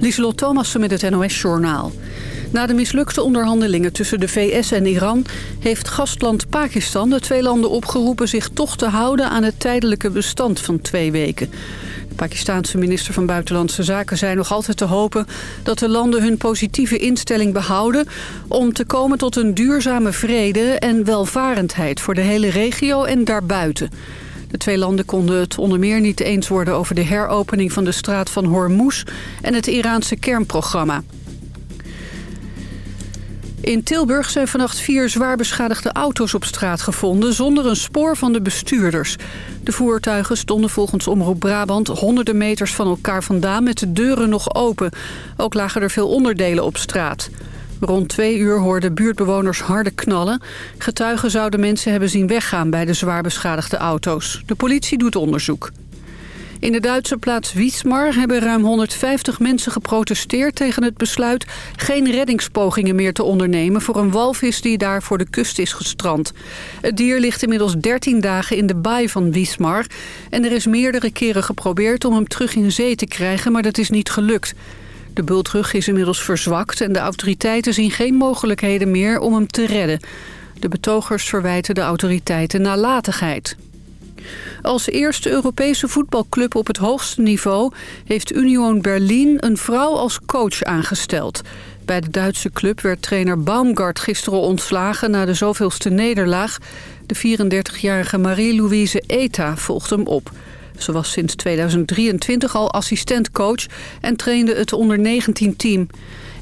Lieselot Thomassen met het NOS-journaal. Na de mislukte onderhandelingen tussen de VS en Iran... heeft gastland Pakistan de twee landen opgeroepen... zich toch te houden aan het tijdelijke bestand van twee weken. De Pakistaanse minister van Buitenlandse Zaken zei nog altijd te hopen... dat de landen hun positieve instelling behouden... om te komen tot een duurzame vrede en welvarendheid... voor de hele regio en daarbuiten... De twee landen konden het onder meer niet eens worden over de heropening van de straat van Hormuz en het Iraanse kernprogramma. In Tilburg zijn vannacht vier zwaar beschadigde auto's op straat gevonden... zonder een spoor van de bestuurders. De voertuigen stonden volgens Omroep Brabant honderden meters van elkaar vandaan... met de deuren nog open. Ook lagen er veel onderdelen op straat. Rond twee uur hoorden buurtbewoners harde knallen. Getuigen zouden mensen hebben zien weggaan bij de zwaar beschadigde auto's. De politie doet onderzoek. In de Duitse plaats Wismar hebben ruim 150 mensen geprotesteerd tegen het besluit geen reddingspogingen meer te ondernemen voor een walvis die daar voor de kust is gestrand. Het dier ligt inmiddels 13 dagen in de baai van Wismar en er is meerdere keren geprobeerd om hem terug in zee te krijgen, maar dat is niet gelukt. De bultrug is inmiddels verzwakt en de autoriteiten zien geen mogelijkheden meer om hem te redden. De betogers verwijten de autoriteiten nalatigheid. Als eerste Europese voetbalclub op het hoogste niveau... heeft Union Berlin een vrouw als coach aangesteld. Bij de Duitse club werd trainer Baumgart gisteren ontslagen... na de zoveelste nederlaag. De 34-jarige Marie-Louise Eta volgt hem op. Ze was sinds 2023 al assistentcoach en trainde het onder 19-team.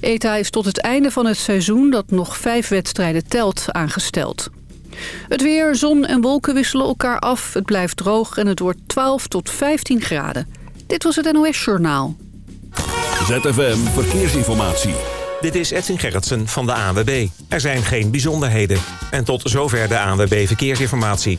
ETA is tot het einde van het seizoen, dat nog vijf wedstrijden telt, aangesteld. Het weer, zon en wolken wisselen elkaar af. Het blijft droog en het wordt 12 tot 15 graden. Dit was het NOS Journaal. ZFM Verkeersinformatie. Dit is Edwin Gerritsen van de ANWB. Er zijn geen bijzonderheden. En tot zover de ANWB Verkeersinformatie.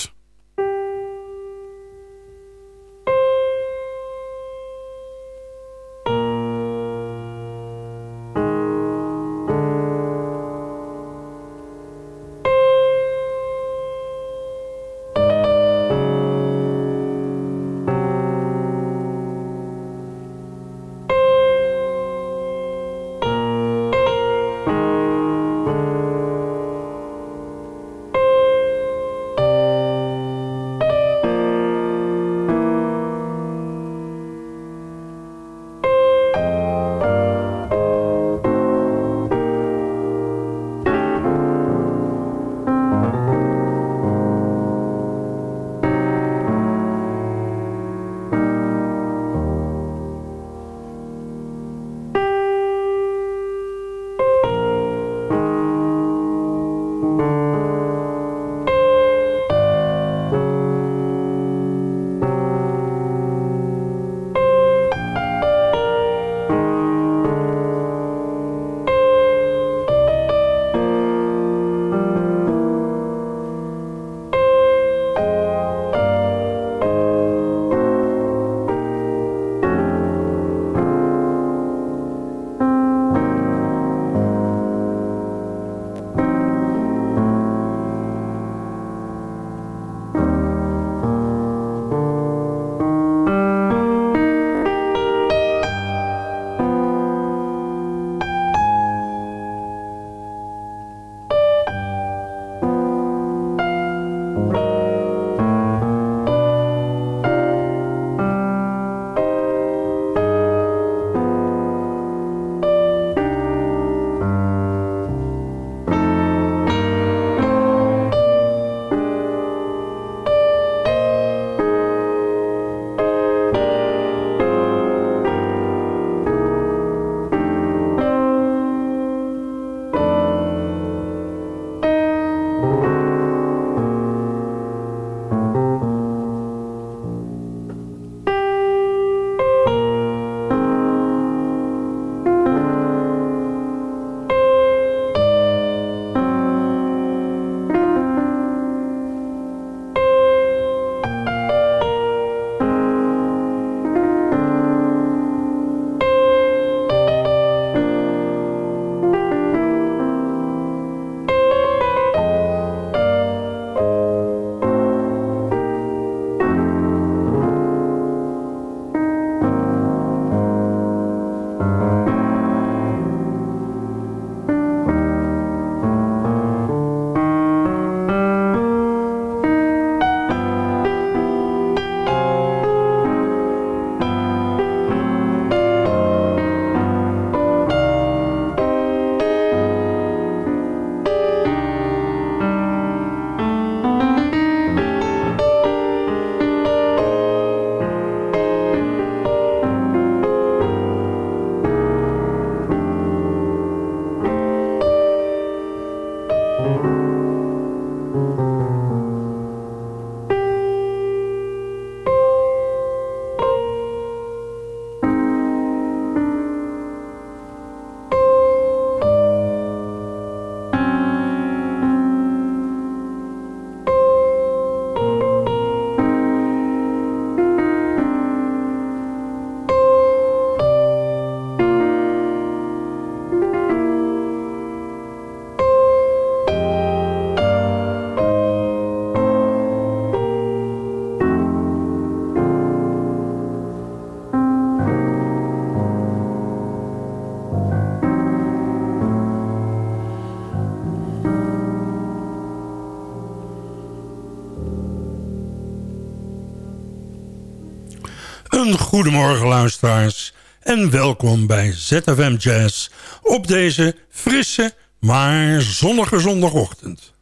Goedemorgen luisteraars en welkom bij ZFM Jazz op deze frisse, maar zonnige zondagochtend.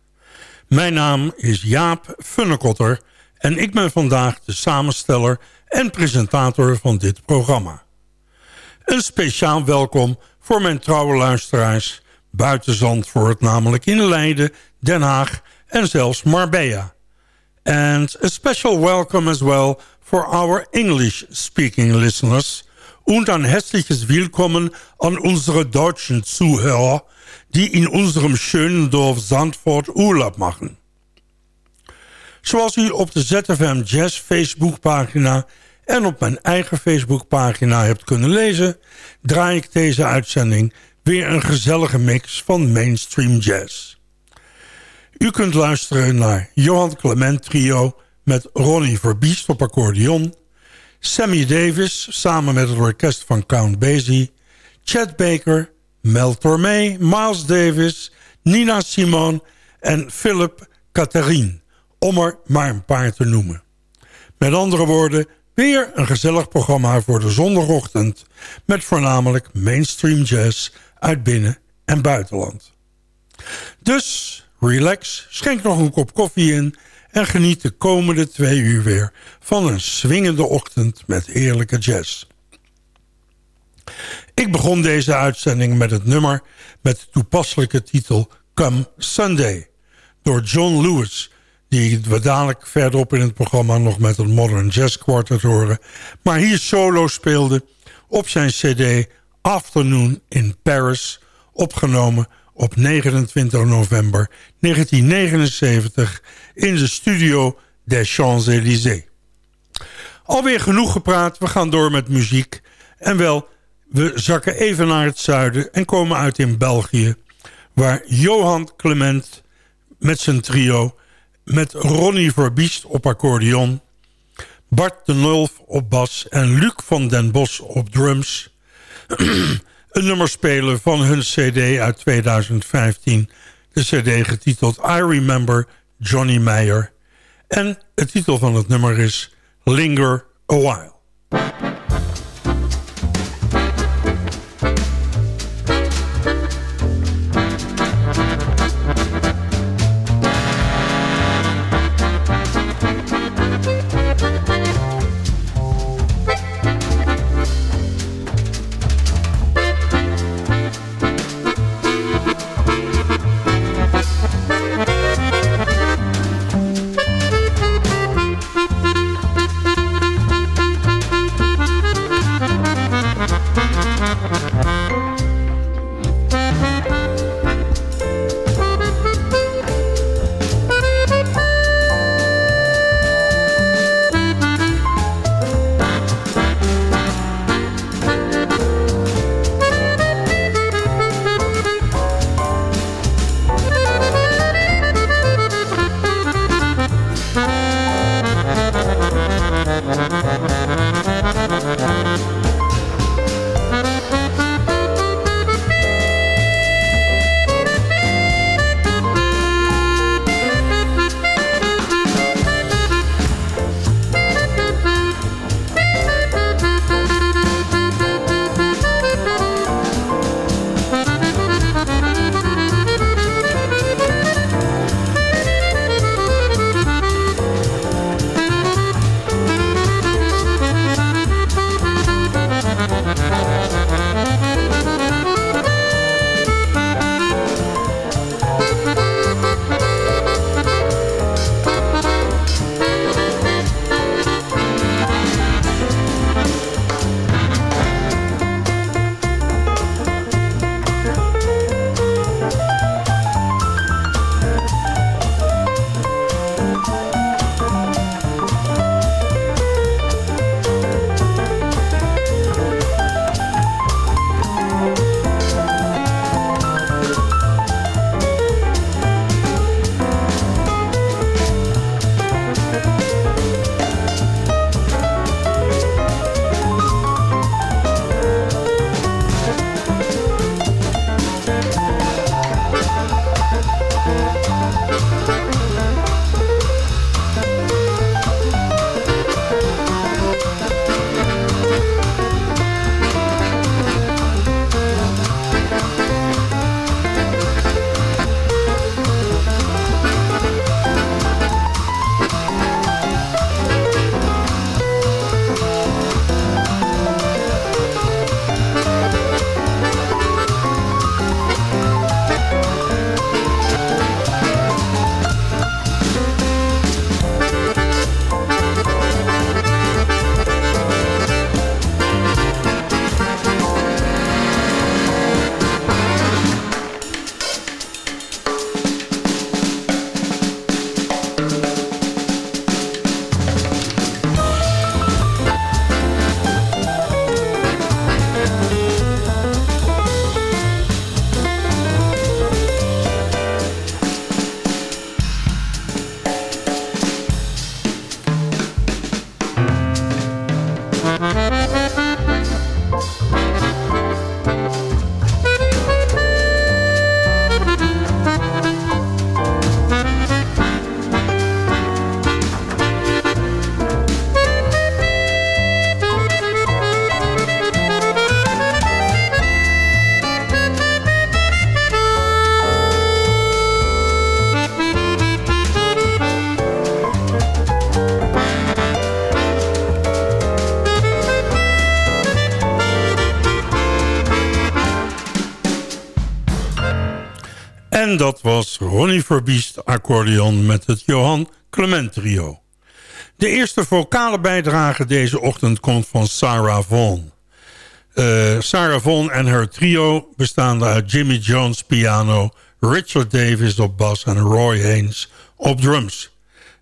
Mijn naam is Jaap Funnekotter en ik ben vandaag de samensteller en presentator van dit programma. Een speciaal welkom voor mijn trouwe luisteraars buiten Zandvoort, namelijk in Leiden, Den Haag en zelfs Marbella. And a special welcome as well for our English-speaking listeners und ein herzliches Willkommen an unsere deutschen Zuhörer, die in unserem schönen Dorf Zandvoort Urlaub machen. Zoals u op de ZFM Jazz Facebookpagina en op mijn eigen Facebookpagina hebt kunnen lezen... draai ik deze uitzending weer een gezellige mix van mainstream jazz. U kunt luisteren naar Johan Clement Trio met Ronnie Verbiest op accordeon... Sammy Davis samen met het orkest van Count Basie... Chad Baker, Mel Tormé, Miles Davis, Nina Simone en Philip Catherine... om er maar een paar te noemen. Met andere woorden, weer een gezellig programma voor de zondagochtend... met voornamelijk mainstream jazz uit binnen- en buitenland. Dus relax, schenk nog een kop koffie in... en geniet de komende twee uur weer van een swingende ochtend met heerlijke jazz. Ik begon deze uitzending met het nummer met de toepasselijke titel Come Sunday... door John Lewis, die we dadelijk verderop in het programma nog met het Modern Jazz Quartet horen... maar hier solo speelde op zijn cd Afternoon in Paris... opgenomen op 29 november 1979 in de studio des Champs-Élysées. Alweer genoeg gepraat, we gaan door met muziek. En wel, we zakken even naar het zuiden en komen uit in België... waar Johan Clement met zijn trio... met Ronnie Verbiest op accordeon... Bart de Nulf op bas en Luc van den Bos op drums... een nummer spelen van hun cd uit 2015. De cd getiteld I Remember Johnny Meyer. En het titel van het nummer is Linger a While. En dat was Ronnie Verbiest accordeon met het Johan Clement trio. De eerste vocale bijdrage deze ochtend komt van Sarah Vaughan. Uh, Sarah Vaughan en haar trio bestaande uit Jimmy Jones piano... Richard Davis op bas en Roy Haynes op drums.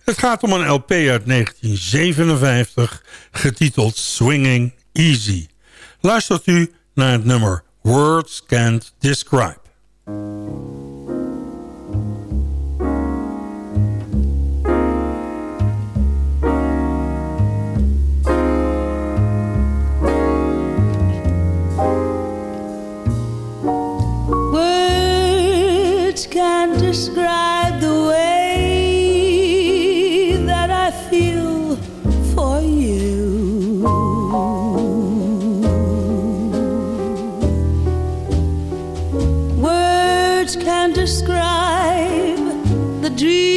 Het gaat om een LP uit 1957 getiteld Swinging Easy. Luistert u naar het nummer Words Can't Describe. Describe the way that I feel for you. Words can't describe the dreams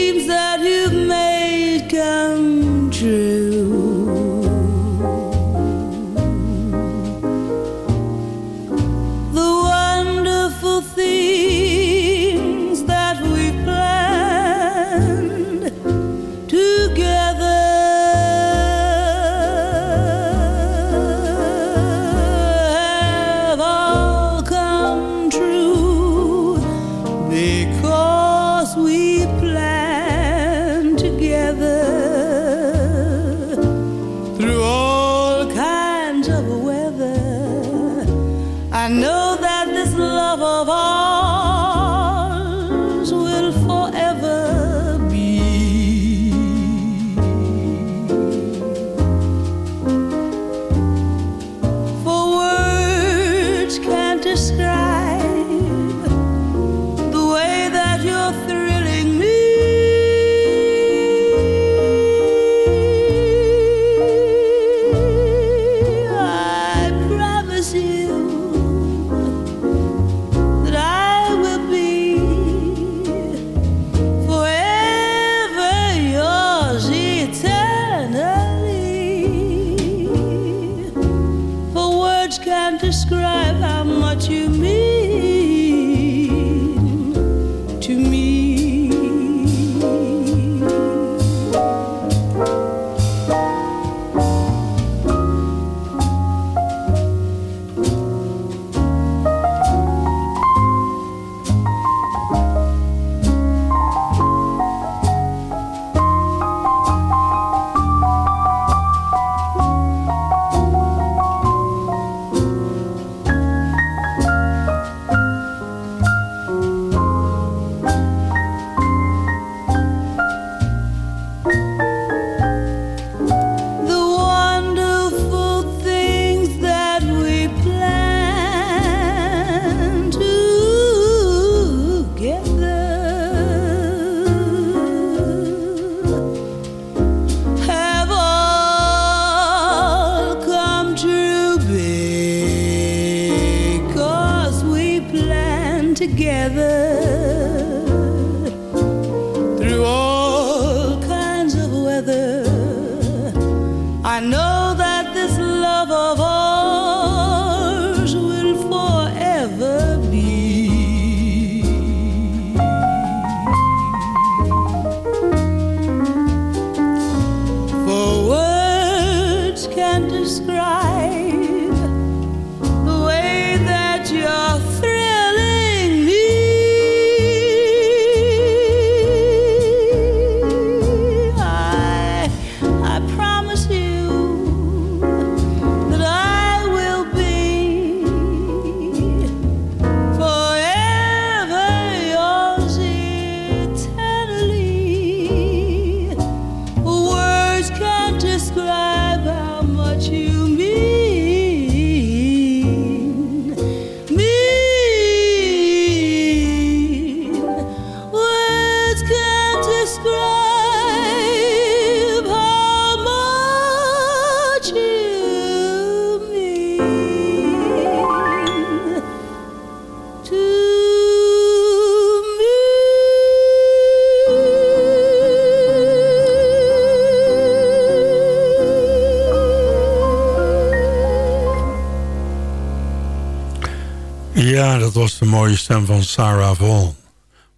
Sarah Vaughan.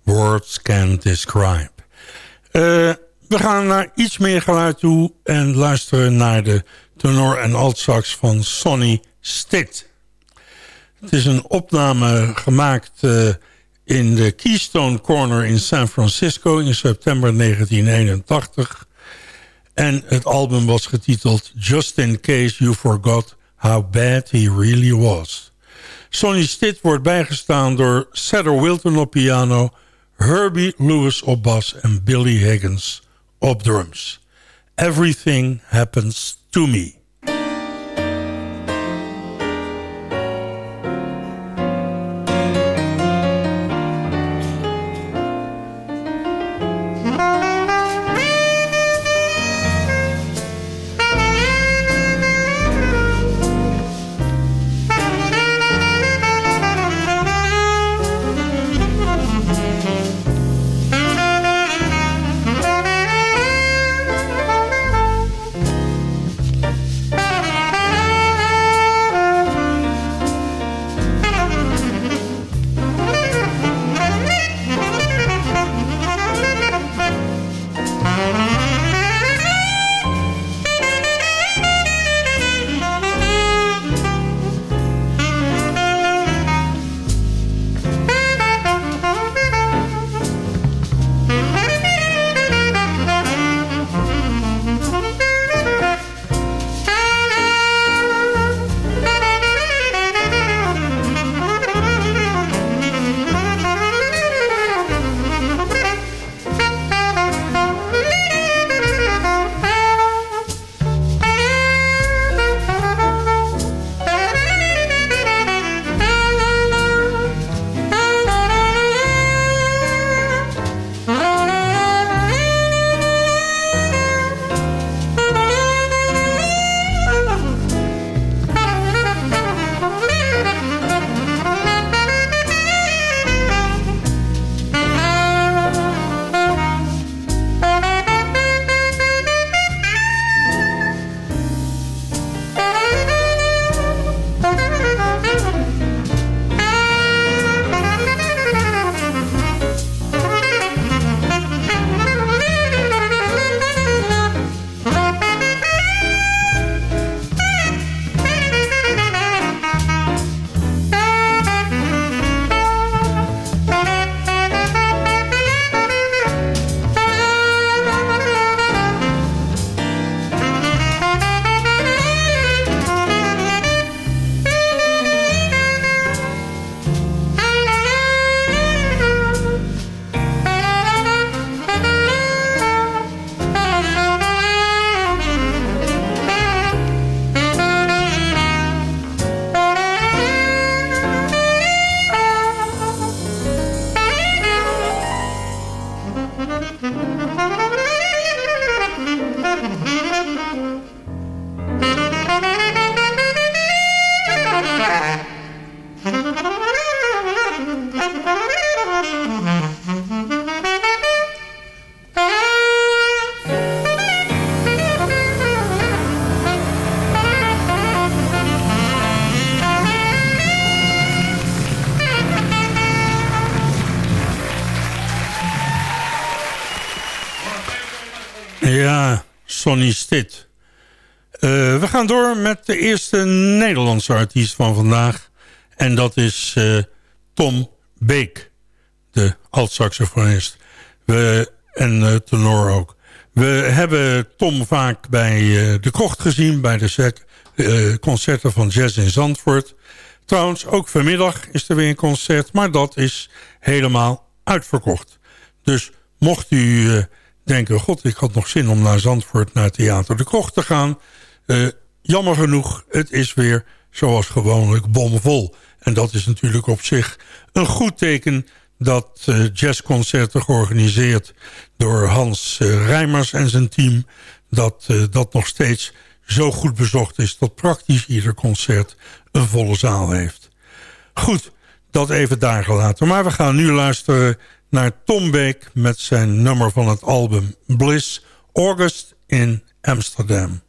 Words Can't Describe. Uh, we gaan naar iets meer geluid toe en luisteren naar de tenor en altsax van Sonny Stitt. Het is een opname gemaakt uh, in de Keystone Corner in San Francisco in september 1981. En het album was getiteld Just in Case You Forgot How Bad He Really Was. Sonny Stitt wordt bijgestaan door Cedar Wilton op piano... Herbie Lewis op bas en Billy Higgins op drums. Everything Happens to Me. Sonny Stitt. Uh, we gaan door met de eerste Nederlandse artiest van vandaag. En dat is uh, Tom Beek, de alt-saxofonist. En uh, tenor ook. We hebben Tom vaak bij de krocht gezien... bij de concerten van Jazz in Zandvoort. Trouwens, ook vanmiddag is er weer een concert... maar dat is helemaal uitverkocht. Dus mocht u denken... god, ik had nog zin om naar Zandvoort naar Theater de Krocht te gaan. Uh, jammer genoeg, het is weer zoals gewoonlijk bomvol. En dat is natuurlijk op zich een goed teken dat uh, jazzconcerten georganiseerd door Hans uh, Rijmers en zijn team... dat dat nog steeds zo goed bezocht is dat praktisch ieder concert een volle zaal heeft. Goed, dat even daar gelaten. Maar we gaan nu luisteren naar Tom Beek met zijn nummer van het album Bliss, August in Amsterdam.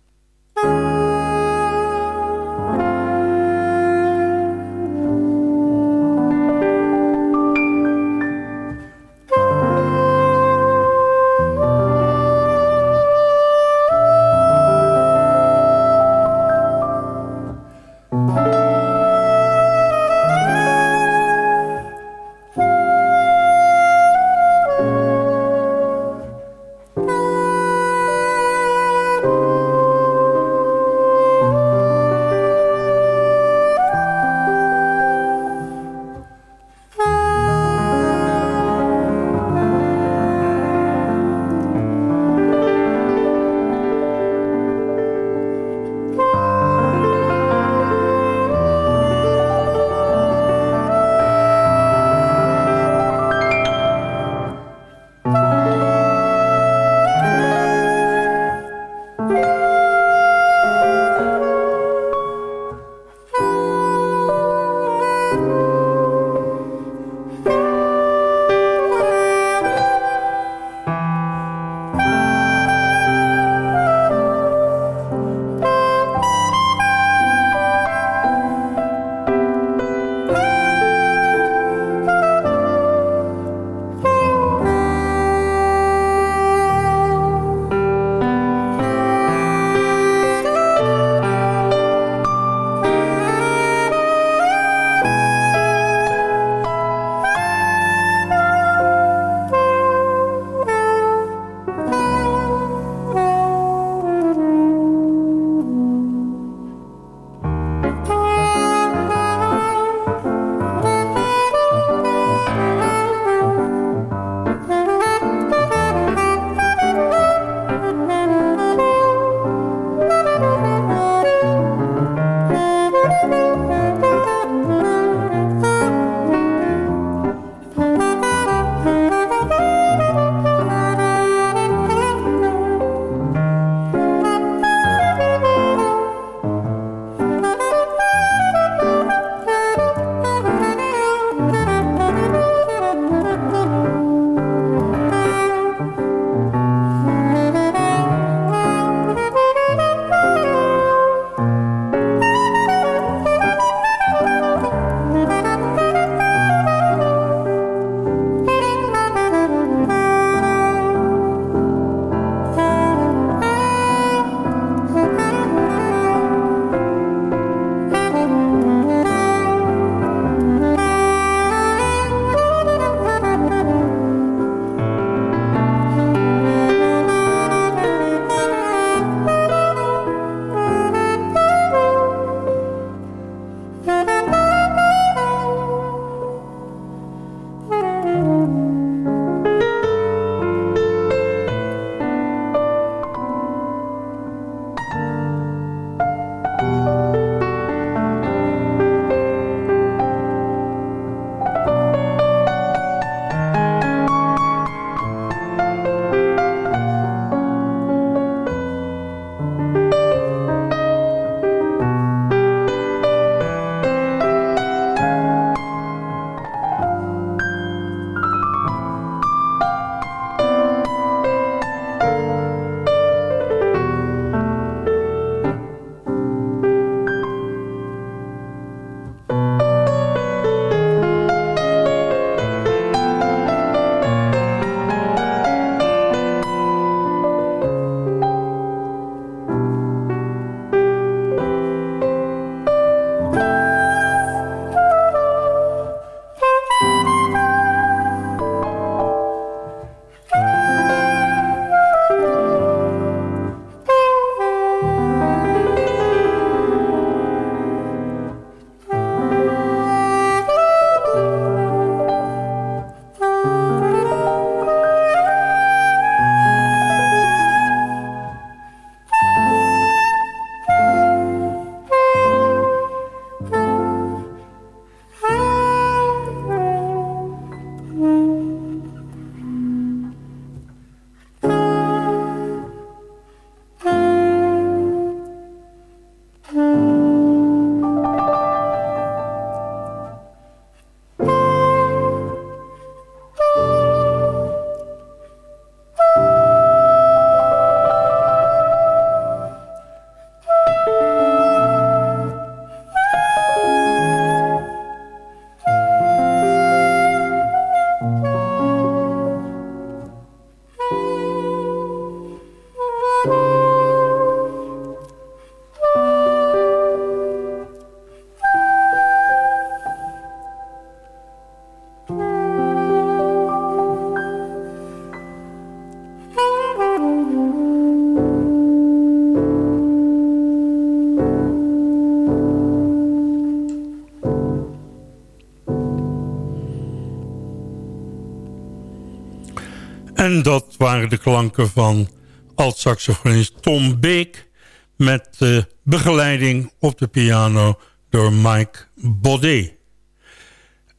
Dat waren de klanken van alt-saxofonist Tom Beek... met begeleiding op de piano door Mike Baudet.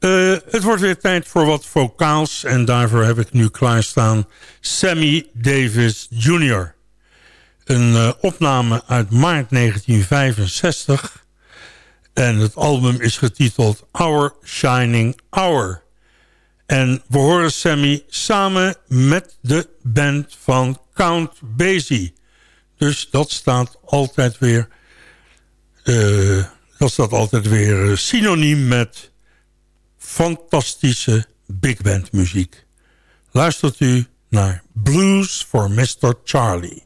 Uh, het wordt weer tijd voor wat vocaals... en daarvoor heb ik nu klaarstaan Sammy Davis Jr. Een uh, opname uit maart 1965... en het album is getiteld Our Shining Hour... En we horen Sammy samen met de band van Count Basie. Dus dat staat altijd weer, uh, dat staat altijd weer synoniem met fantastische big band muziek. Luistert u naar Blues for Mr. Charlie.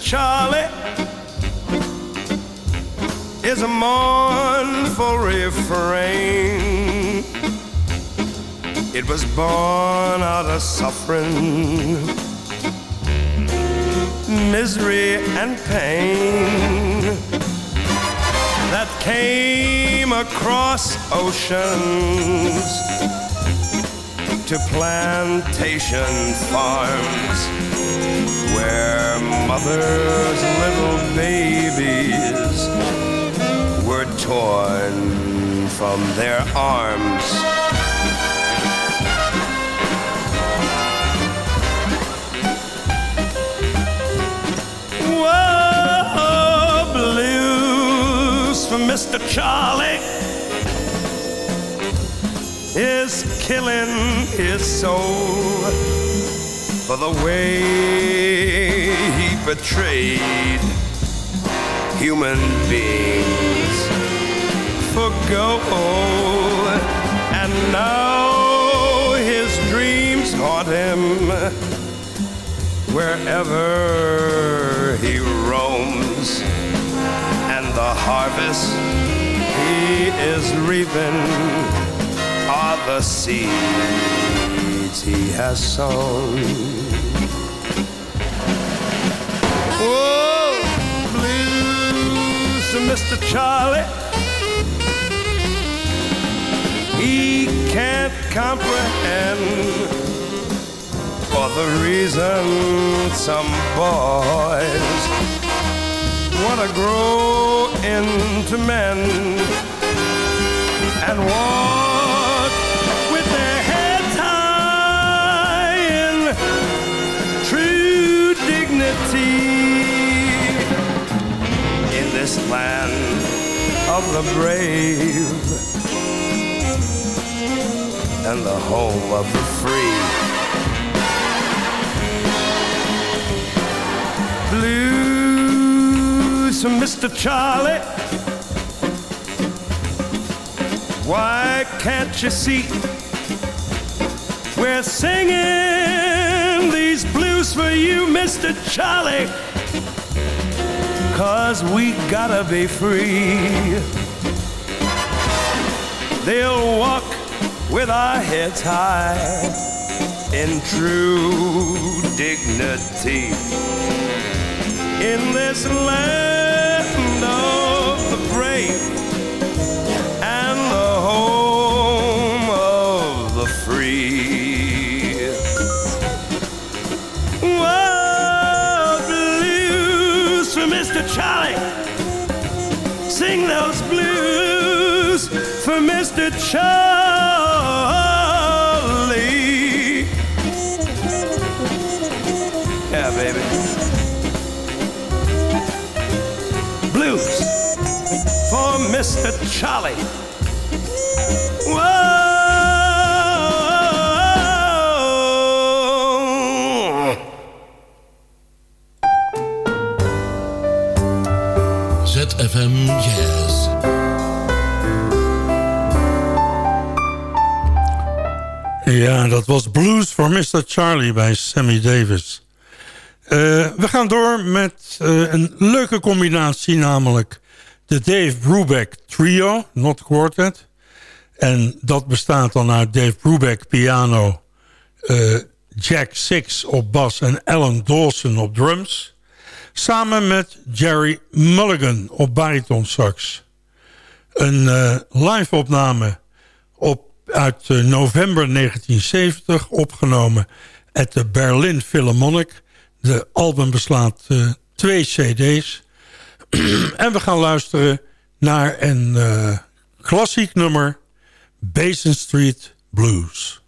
Charlie is a mournful refrain. It was born out of suffering, misery, and pain that came across oceans to plantation farms where mothers' little babies were torn from their arms. Whoa, blues for Mr. Charlie is killing his soul for the way he betrayed human beings for gold. And now his dreams haunt him wherever he roams. And the harvest he is reaping are the seeds he has sown. Oh, blues, Mr. Charlie. He can't comprehend for the reason some boys want to grow into men and want in this land of the brave and the home of the free. Blues from Mr. Charlie. Why can't you see? We're singing these blues for you, Mr. Charlie. Cause we gotta be free. They'll walk with our heads high in true dignity. In this land Mr. Charlie. Yeah, baby. Blues for Mr. Charlie. Whoa. ZFM Jazz. Ja, dat was Blues for Mr. Charlie bij Sammy Davis. Uh, we gaan door met uh, een leuke combinatie, namelijk de Dave Brubeck Trio, not quartet. En dat bestaat dan uit Dave Brubeck piano, uh, Jack Six op bas en Alan Dawson op drums. Samen met Jerry Mulligan op bariton sax. Een live opname op, uit uh, november 1970 opgenomen at de Berlin Philharmonic. De album beslaat uh, twee cd's. en we gaan luisteren naar een klassiek nummer... Basin Street Blues.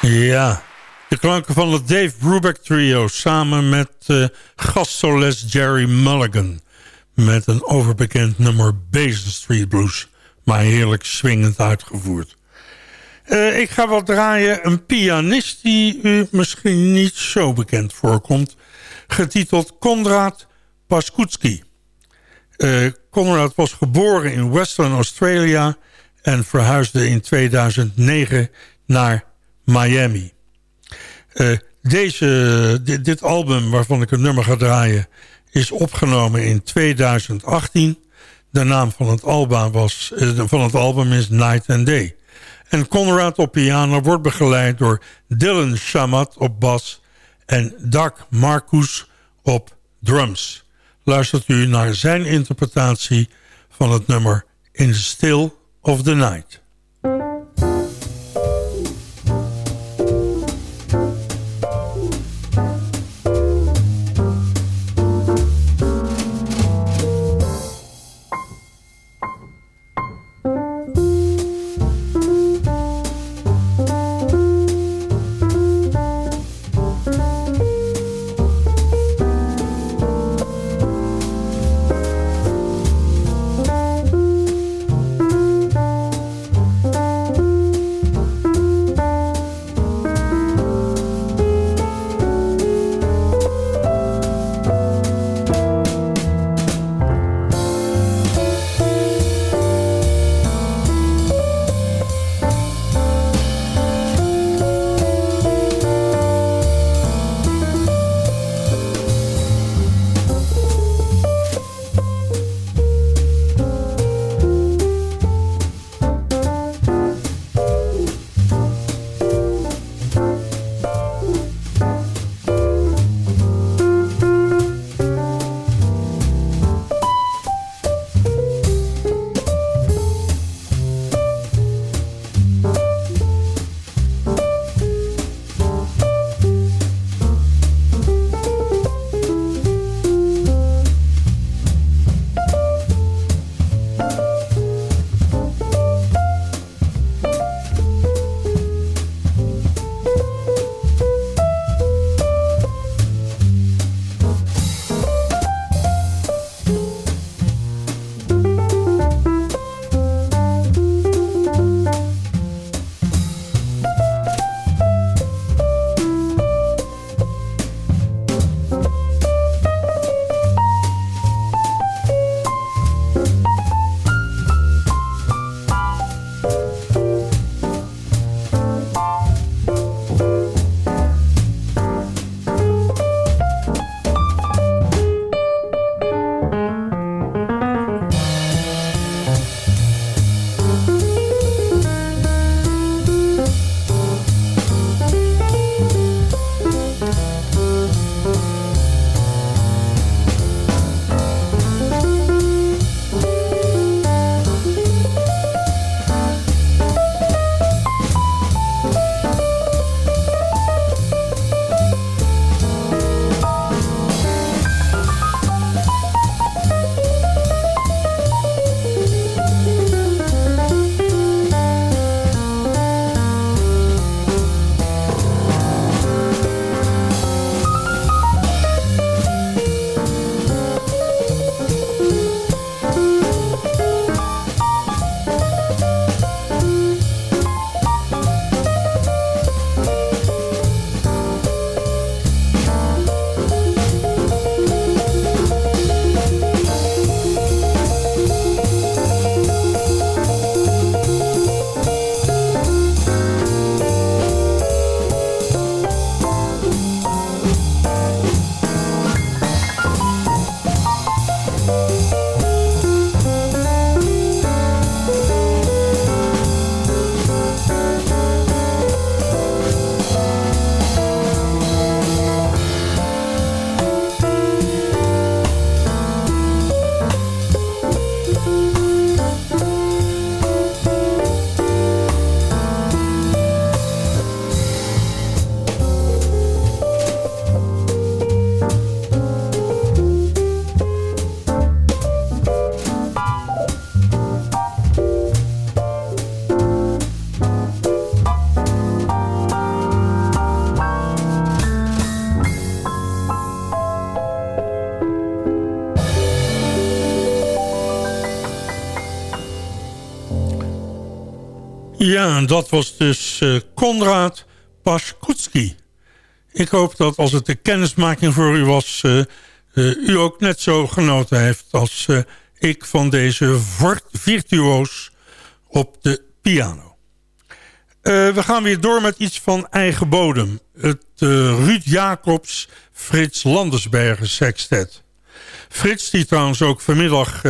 Ja, de klanken van het Dave Brubeck trio samen met uh, gastsolist Jerry Mulligan. Met een overbekend nummer Basin Street Blues, maar heerlijk swingend uitgevoerd. Uh, ik ga wat draaien, een pianist die u misschien niet zo bekend voorkomt. Getiteld Konrad Paskutski. Uh, Konrad was geboren in Western Australia en verhuisde in 2009 naar Miami. Uh, deze, dit, album waarvan ik een nummer ga draaien is opgenomen in 2018. De naam van het, album was, uh, van het album is Night and Day. En Conrad op piano wordt begeleid door Dylan Shamat op bas... en Doug Marcus op drums. Luistert u naar zijn interpretatie van het nummer In Still of the Night. En dat was dus uh, Konrad Paskutski. Ik hoop dat als het de kennismaking voor u was... Uh, uh, u ook net zo genoten heeft als ik van deze virtuoos op de piano. we gaan weer door met iets van eigen bodem. Het Ruud Jacobs Frits Landersbergen sextet. Frits die trouwens ook vanmiddag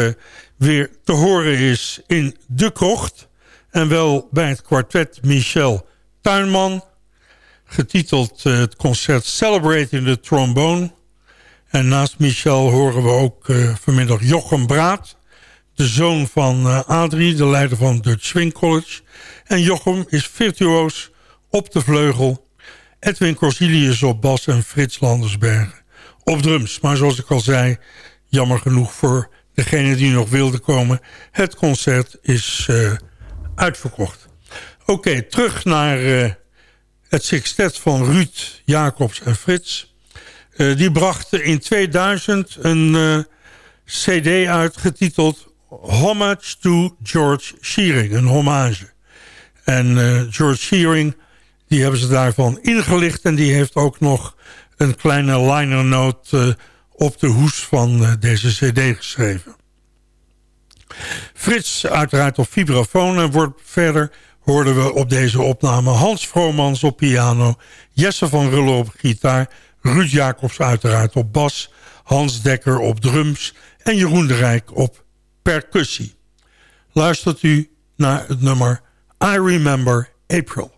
weer te horen is in De Krocht... En wel bij het kwartet Michel Tuinman. Getiteld uh, het concert Celebrating the Trombone. En naast Michel horen we ook uh, vanmiddag Jochem Braat. De zoon van uh, Adrie, de leider van Dutch Swing College. En Jochem is virtuoos op de vleugel. Edwin Corsilius op bas en Frits Landersbergen op drums. Maar zoals ik al zei, jammer genoeg voor degene die nog wilde komen. Het concert is uitverkocht. Oké, terug naar uh, het sextet van Ruud, Jacobs en Frits. Uh, die brachten in 2000 een uh, cd uit getiteld Homage to George Shearing, een hommage. En George Shearing, die hebben ze daarvan ingelicht... en die heeft ook nog een kleine liner note op de hoes van deze cd geschreven. Frits uiteraard op vibrafoon en wordt verder hoorden we op deze opname Hans Vromans op piano... Jesse van Rullen op gitaar... Ruud Jacobs uiteraard op bas... Hans Dekker op drums... en Jeroen de Rijk op percussie. Luistert u naar het nummer I Remember April.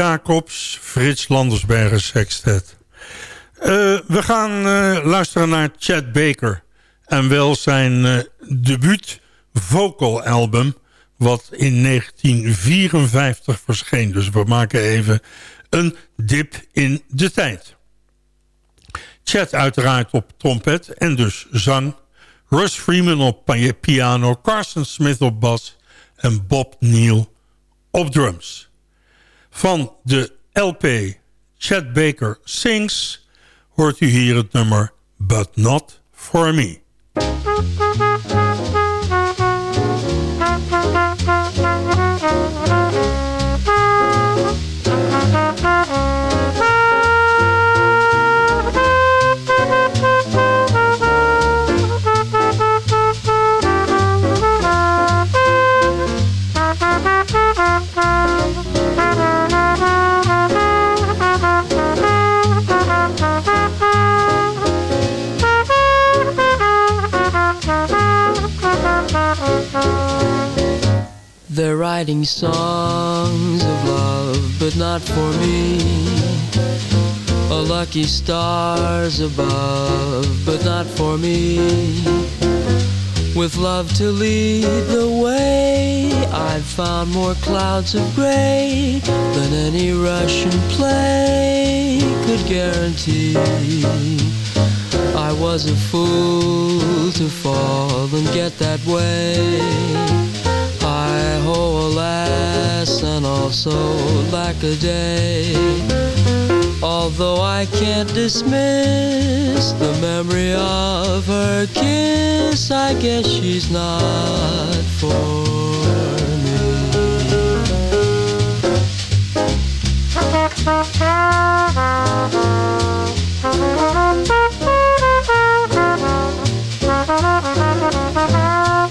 Jacobs, Frits Landersbergen sextet. Uh, we gaan uh, luisteren naar Chad Baker. En wel zijn debuut vocal album... wat in 1954 verscheen. Dus we maken even een dip in de tijd. Chad uiteraard op trompet en dus zang. Russ Freeman op piano, Carson Smith op bas en Bob Neal op drums. Van de LP Chad Baker Sings hoort u hier het nummer But Not For Me. They're writing songs of love, but not for me. A lucky stars above, but not for me. With love to lead the way, I've found more clouds of gray than any Russian play could guarantee. I was a fool to fall and get that way oh alas, and also lack a day. Although I can't dismiss the memory of her kiss, I guess she's not for was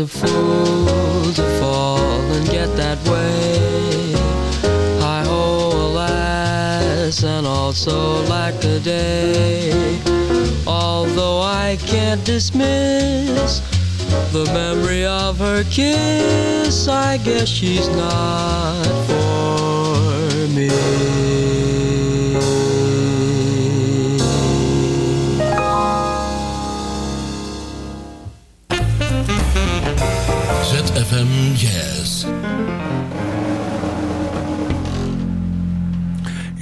a fool to fall and get that way. Hi ho, alas, and also lack a day. Although I can't dismiss the memory of her kiss, I guess she's not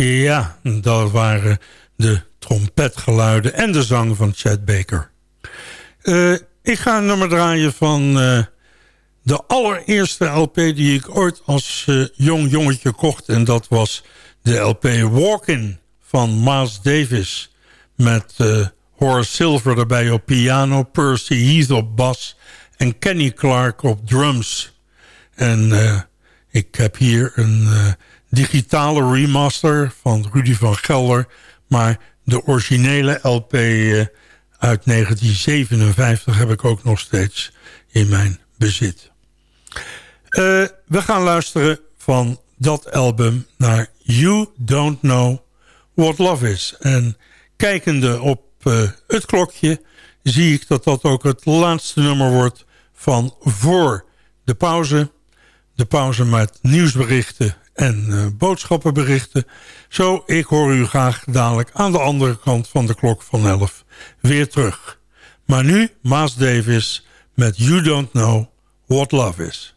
Ja, dat waren de trompetgeluiden en de zang van Chad Baker. Uh, ik ga een nummer draaien van uh, de allereerste LP die ik ooit als uh, jong jongetje kocht. En dat was de LP Walkin' van Miles Davis. Met Horace Silver erbij op piano, Percy Heath op bas en Kenny Clark op drums. En ik heb hier een digitale remaster van Rudy van Gelder. Maar de originele LP uh, uit 1957 heb ik ook nog steeds in mijn bezit. we gaan luisteren van dat album naar You Don't Know What Love Is. En kijkende op het klokje zie ik dat dat ook het laatste nummer wordt van voor de pauze. De pauze met nieuwsberichten en uh, boodschappenberichten. Zo, ik hoor u graag dadelijk aan de andere kant van de klok van 11 weer terug. Maar nu Maas Davis met You Don't Know What Love Is.